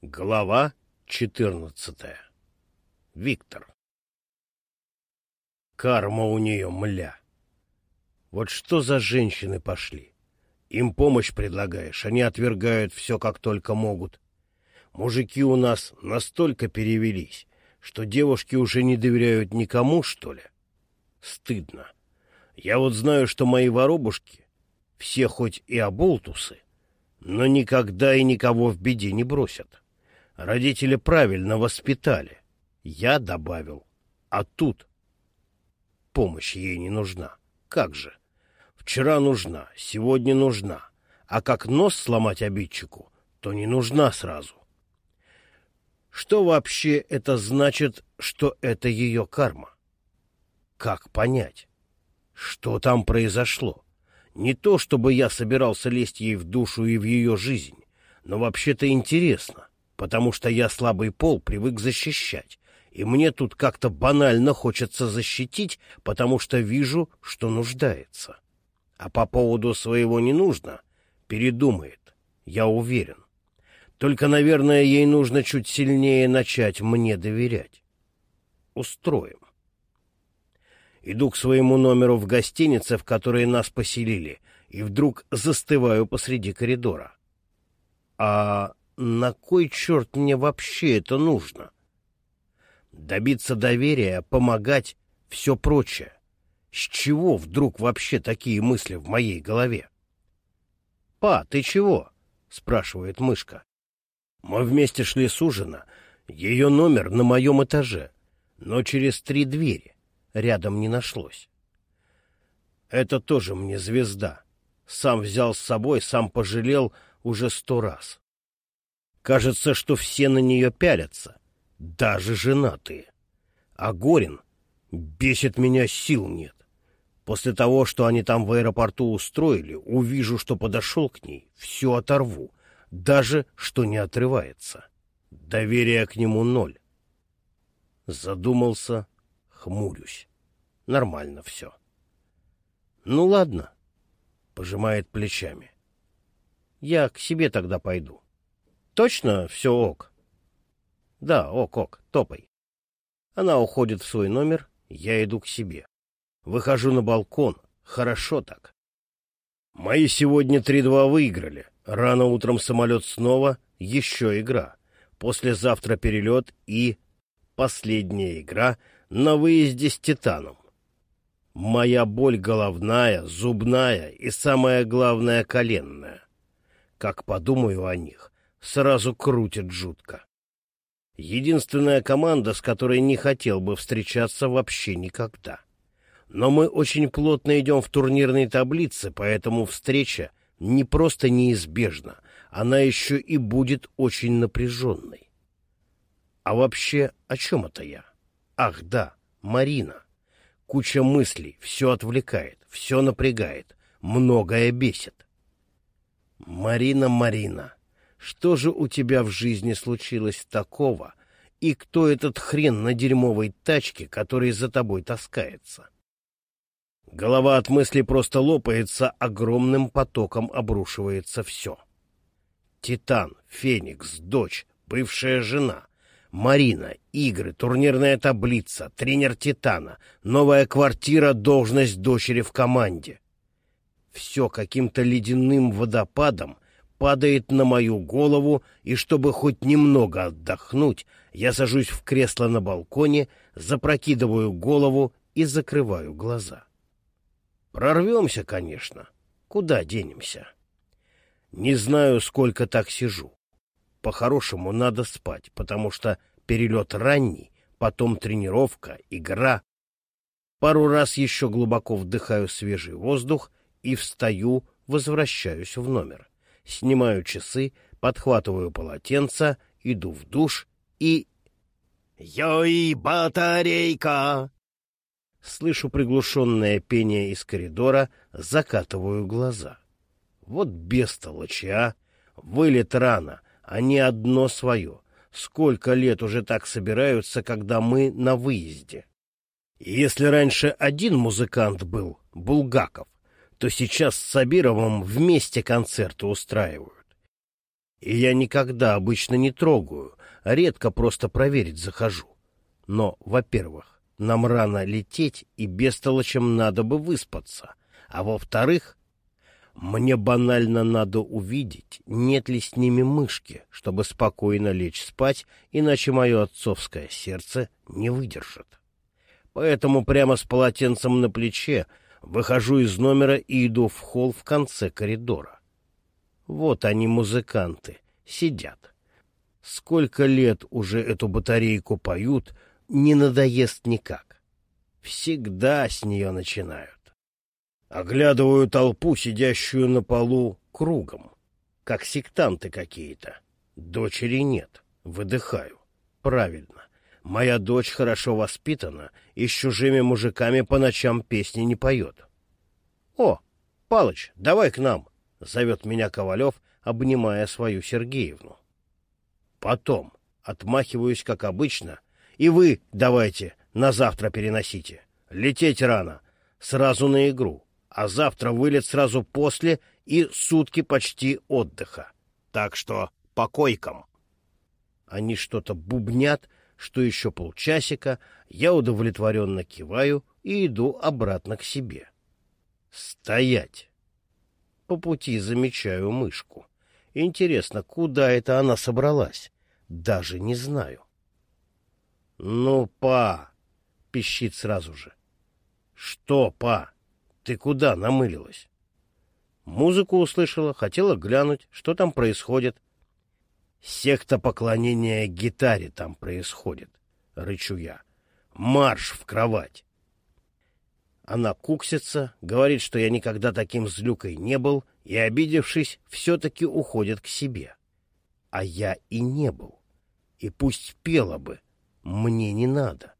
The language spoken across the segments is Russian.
Глава четырнадцатая. Виктор. Карма у нее мля. Вот что за женщины пошли? Им помощь предлагаешь, они отвергают все, как только могут. Мужики у нас настолько перевелись, что девушки уже не доверяют никому, что ли? Стыдно. Я вот знаю, что мои воробушки, все хоть и оболтусы, но никогда и никого в беде не бросят. Родители правильно воспитали. Я добавил. А тут помощь ей не нужна. Как же? Вчера нужна, сегодня нужна. А как нос сломать обидчику, то не нужна сразу. Что вообще это значит, что это ее карма? Как понять? Что там произошло? Не то, чтобы я собирался лезть ей в душу и в ее жизнь, но вообще-то интересно потому что я слабый пол привык защищать, и мне тут как-то банально хочется защитить, потому что вижу, что нуждается. А по поводу своего не нужно, передумает, я уверен. Только, наверное, ей нужно чуть сильнее начать мне доверять. Устроим. Иду к своему номеру в гостинице, в которой нас поселили, и вдруг застываю посреди коридора. А на кой черт мне вообще это нужно? Добиться доверия, помогать, все прочее. С чего вдруг вообще такие мысли в моей голове? — Па, ты чего? — спрашивает мышка. Мы вместе шли с ужина. Ее номер на моем этаже, но через три двери. Рядом не нашлось. Это тоже мне звезда. Сам взял с собой, сам пожалел уже сто раз. Кажется, что все на нее пялятся, даже женатые. А Горин бесит меня сил нет. После того, что они там в аэропорту устроили, увижу, что подошел к ней, все оторву, даже что не отрывается. Доверия к нему ноль. Задумался, хмурюсь. Нормально все. Ну ладно, пожимает плечами. Я к себе тогда пойду. Точно все ок? Да, ок-ок, топай. Она уходит в свой номер, я иду к себе. Выхожу на балкон, хорошо так. Мои сегодня 3-2 выиграли. Рано утром самолет снова, еще игра. Послезавтра перелет и... Последняя игра на выезде с Титаном. Моя боль головная, зубная и, самое главное, коленная. Как подумаю о них, сразу крутит жутко. Единственная команда, с которой не хотел бы встречаться вообще никогда. Но мы очень плотно идем в турнирной таблице, поэтому встреча не просто неизбежна, она еще и будет очень напряженной. А вообще, о чем это я? Ах, да, Марина. Куча мыслей, все отвлекает, все напрягает, многое бесит. Марина, Марина, что же у тебя в жизни случилось такого, и кто этот хрен на дерьмовой тачке, который за тобой таскается? Голова от мысли просто лопается, огромным потоком обрушивается все. Титан, Феникс, дочь, бывшая жена, Марина, игры, турнирная таблица, тренер Титана, новая квартира, должность дочери в команде. Все каким-то ледяным водопадом — падает на мою голову, и чтобы хоть немного отдохнуть, я сажусь в кресло на балконе, запрокидываю голову и закрываю глаза. Прорвемся, конечно. Куда денемся? Не знаю, сколько так сижу. По-хорошему надо спать, потому что перелет ранний, потом тренировка, игра. Пару раз еще глубоко вдыхаю свежий воздух и встаю, возвращаюсь в номер снимаю часы, подхватываю полотенце, иду в душ и... «Йой, батарейка!» Слышу приглушенное пение из коридора, закатываю глаза. Вот бестолочи, а! Вылет рано, а не одно свое. Сколько лет уже так собираются, когда мы на выезде? Если раньше один музыкант был, Булгаков, то сейчас с Сабировым вместе концерты устраивают. И я никогда обычно не трогаю, редко просто проверить захожу. Но, во-первых, нам рано лететь и бестолочем надо бы выспаться. А во-вторых, мне банально надо увидеть, нет ли с ними мышки, чтобы спокойно лечь спать, иначе мое отцовское сердце не выдержит. Поэтому прямо с полотенцем на плече выхожу из номера и иду в холл в конце коридора. Вот они, музыканты, сидят. Сколько лет уже эту батарейку поют, не надоест никак. Всегда с нее начинают. Оглядываю толпу, сидящую на полу, кругом. Как сектанты какие-то. Дочери нет. Выдыхаю. Правильно. Моя дочь хорошо воспитана и с чужими мужиками по ночам песни не поет. — О, Палыч, давай к нам! — зовет меня Ковалев, обнимая свою Сергеевну. Потом отмахиваюсь, как обычно, и вы давайте на завтра переносите. Лететь рано, сразу на игру а завтра вылет сразу после и сутки почти отдыха. Так что по койкам. Они что-то бубнят, что еще полчасика, я удовлетворенно киваю и иду обратно к себе. Стоять! По пути замечаю мышку. Интересно, куда это она собралась? Даже не знаю. — Ну, па! — пищит сразу же. — Что, па? Ты куда намылилась? Музыку услышала, хотела глянуть, что там происходит. Секта поклонения гитаре там происходит, рычу я. Марш в кровать. Она куксится, говорит, что я никогда таким злюкой не был, и, обидевшись, все-таки уходит к себе. А я и не был. И пусть пела бы, мне не надо.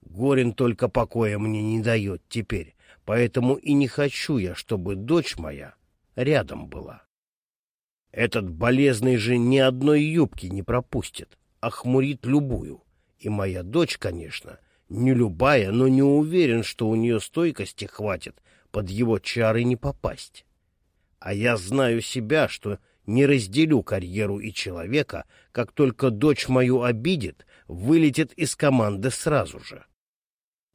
Горин только покоя мне не дает теперь, поэтому и не хочу я, чтобы дочь моя рядом была. Этот болезный же ни одной юбки не пропустит, а хмурит любую. И моя дочь, конечно, не любая, но не уверен, что у нее стойкости хватит под его чары не попасть. А я знаю себя, что не разделю карьеру и человека, как только дочь мою обидит, вылетит из команды сразу же.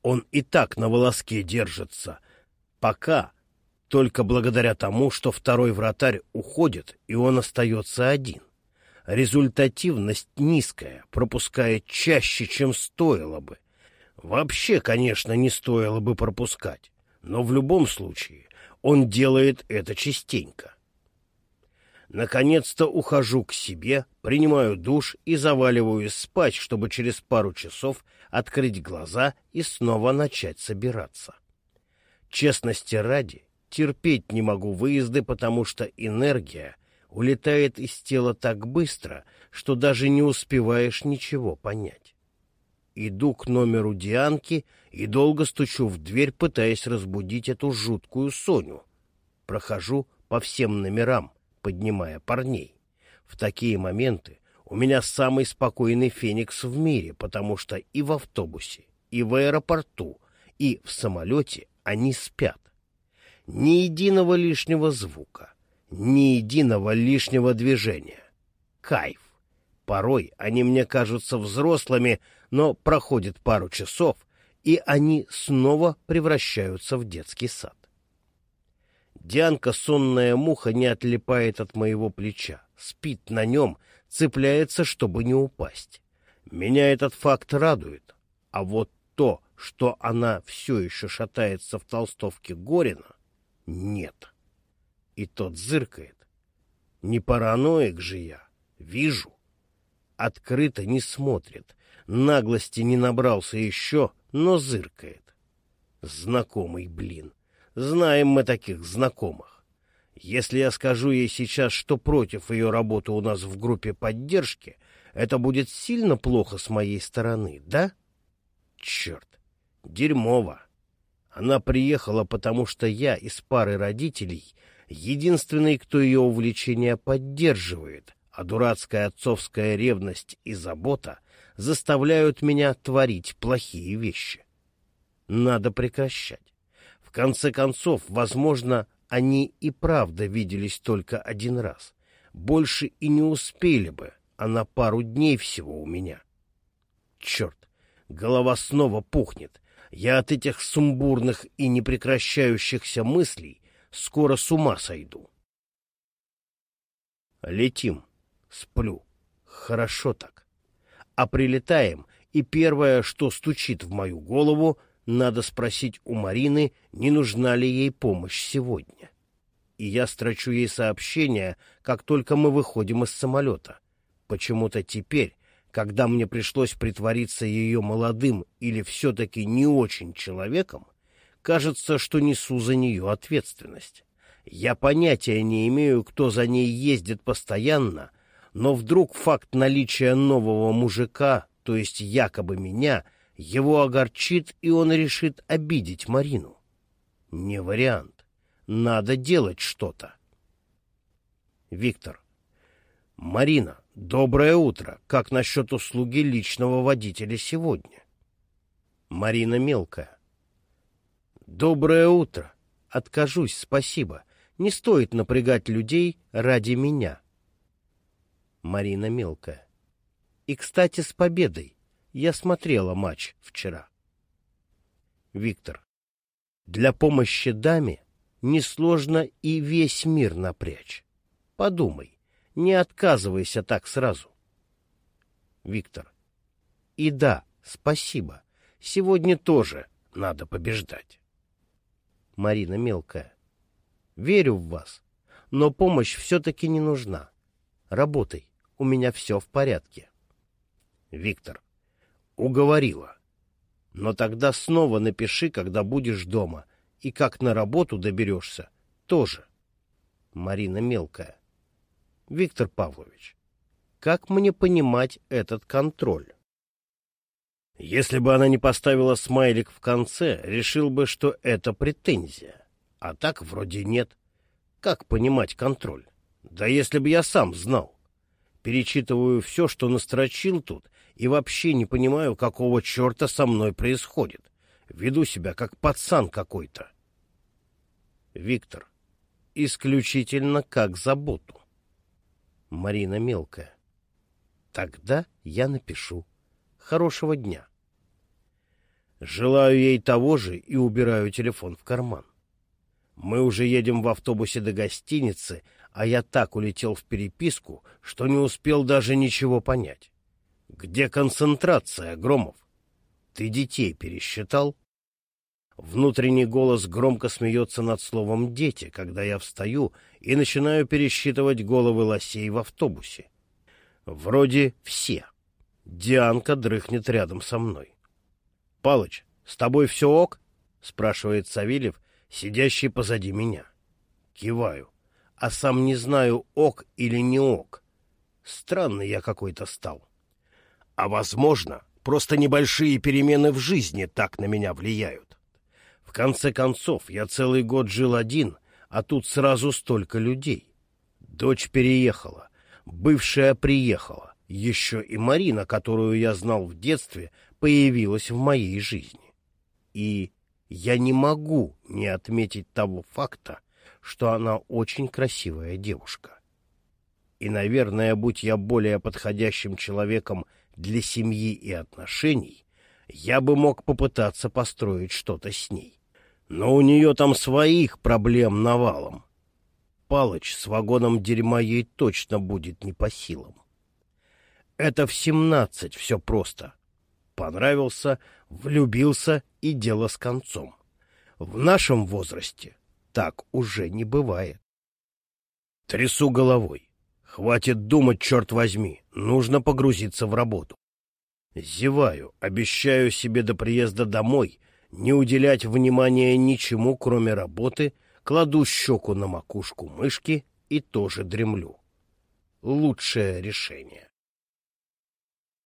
Он и так на волоске держится. Пока. Только благодаря тому, что второй вратарь уходит, и он остается один. Результативность низкая, пропускает чаще, чем стоило бы. Вообще, конечно, не стоило бы пропускать, но в любом случае он делает это частенько. Наконец-то ухожу к себе, принимаю душ и заваливаюсь спать, чтобы через пару часов открыть глаза и снова начать собираться. Честности ради, терпеть не могу выезды, потому что энергия улетает из тела так быстро, что даже не успеваешь ничего понять. Иду к номеру Дианки и долго стучу в дверь, пытаясь разбудить эту жуткую Соню. Прохожу по всем номерам, поднимая парней. В такие моменты у меня самый спокойный феникс в мире, потому что и в автобусе, и в аэропорту, и в самолете они спят. Ни единого лишнего звука, ни единого лишнего движения. Кайф. Порой они мне кажутся взрослыми, но проходит пару часов, и они снова превращаются в детский сад. Дианка, сонная муха, не отлипает от моего плеча, спит на нем, цепляется, чтобы не упасть. Меня этот факт радует, а вот то, что она все еще шатается в толстовке Горина, нет. И тот зыркает. Не параноик же я, вижу. Открыто не смотрит, наглости не набрался еще, но зыркает. Знакомый, блин. Знаем мы таких знакомых. Если я скажу ей сейчас, что против ее работы у нас в группе поддержки, это будет сильно плохо с моей стороны, да? Черт, Дерьмово. Она приехала, потому что я из пары родителей единственный, кто ее увлечение поддерживает, а дурацкая отцовская ревность и забота заставляют меня творить плохие вещи. Надо прекращать. В конце концов, возможно, они и правда виделись только один раз. больше и не успели бы, а на пару дней всего у меня. Черт, голова снова пухнет. Я от этих сумбурных и непрекращающихся мыслей скоро с ума сойду. Летим. Сплю. Хорошо так. А прилетаем, и первое, что стучит в мою голову, надо спросить у Марины, не нужна ли ей помощь сегодня. И я строчу ей сообщение, как только мы выходим из самолета. Почему-то теперь, когда мне пришлось притвориться ее молодым или все-таки не очень человеком, кажется, что несу за нее ответственность. Я понятия не имею, кто за ней ездит постоянно, но вдруг факт наличия нового мужика, то есть якобы меня, его огорчит, и он решит обидеть Марину. Не вариант. Надо делать что-то. Виктор. Марина, доброе утро. Как насчет услуги личного водителя сегодня? Марина Мелкая. Доброе утро. Откажусь, спасибо. Не стоит напрягать людей ради меня. Марина Мелкая. И, кстати, с победой. Я смотрела матч вчера. Виктор. Для помощи даме несложно и весь мир напрячь. Подумай, не отказывайся так сразу. Виктор. И да, спасибо. Сегодня тоже надо побеждать. Марина Мелкая. Верю в вас, но помощь все-таки не нужна. Работай, у меня все в порядке. Виктор. Уговорила. Но тогда снова напиши, когда будешь дома, и как на работу доберешься, тоже. Марина Мелкая. Виктор Павлович, как мне понимать этот контроль? Если бы она не поставила смайлик в конце, решил бы, что это претензия. А так вроде нет. Как понимать контроль? Да если бы я сам знал. Перечитываю все, что настрочил тут, и вообще не понимаю, какого черта со мной происходит. Веду себя как пацан какой-то. Виктор. Исключительно как заботу. Марина Мелкая. Тогда я напишу. Хорошего дня. Желаю ей того же и убираю телефон в карман. Мы уже едем в автобусе до гостиницы, а я так улетел в переписку, что не успел даже ничего понять. Где концентрация, Громов? Ты детей пересчитал? Внутренний голос громко смеется над словом «дети», когда я встаю и начинаю пересчитывать головы лосей в автобусе. Вроде все. Дианка дрыхнет рядом со мной. — Палыч, с тобой все ок? — спрашивает Савельев, сидящий позади меня. Киваю, а сам не знаю, ок или не ок. Странный я какой-то стал. А, возможно, просто небольшие перемены в жизни так на меня влияют. Конце концов, я целый год жил один, а тут сразу столько людей. Дочь переехала, бывшая приехала, еще и Марина, которую я знал в детстве, появилась в моей жизни. И я не могу не отметить того факта, что она очень красивая девушка. И, наверное, будь я более подходящим человеком для семьи и отношений, я бы мог попытаться построить что-то с ней. Но у нее там своих проблем навалом. Палыч с вагоном дерьма ей точно будет не по силам. Это в семнадцать все просто понравился, влюбился и дело с концом. В нашем возрасте так уже не бывает. Трясу головой. Хватит думать, черт возьми, нужно погрузиться в работу. Зеваю, обещаю себе до приезда домой не уделять внимания ничему, кроме работы, кладу щеку на макушку мышки и тоже дремлю. Лучшее решение.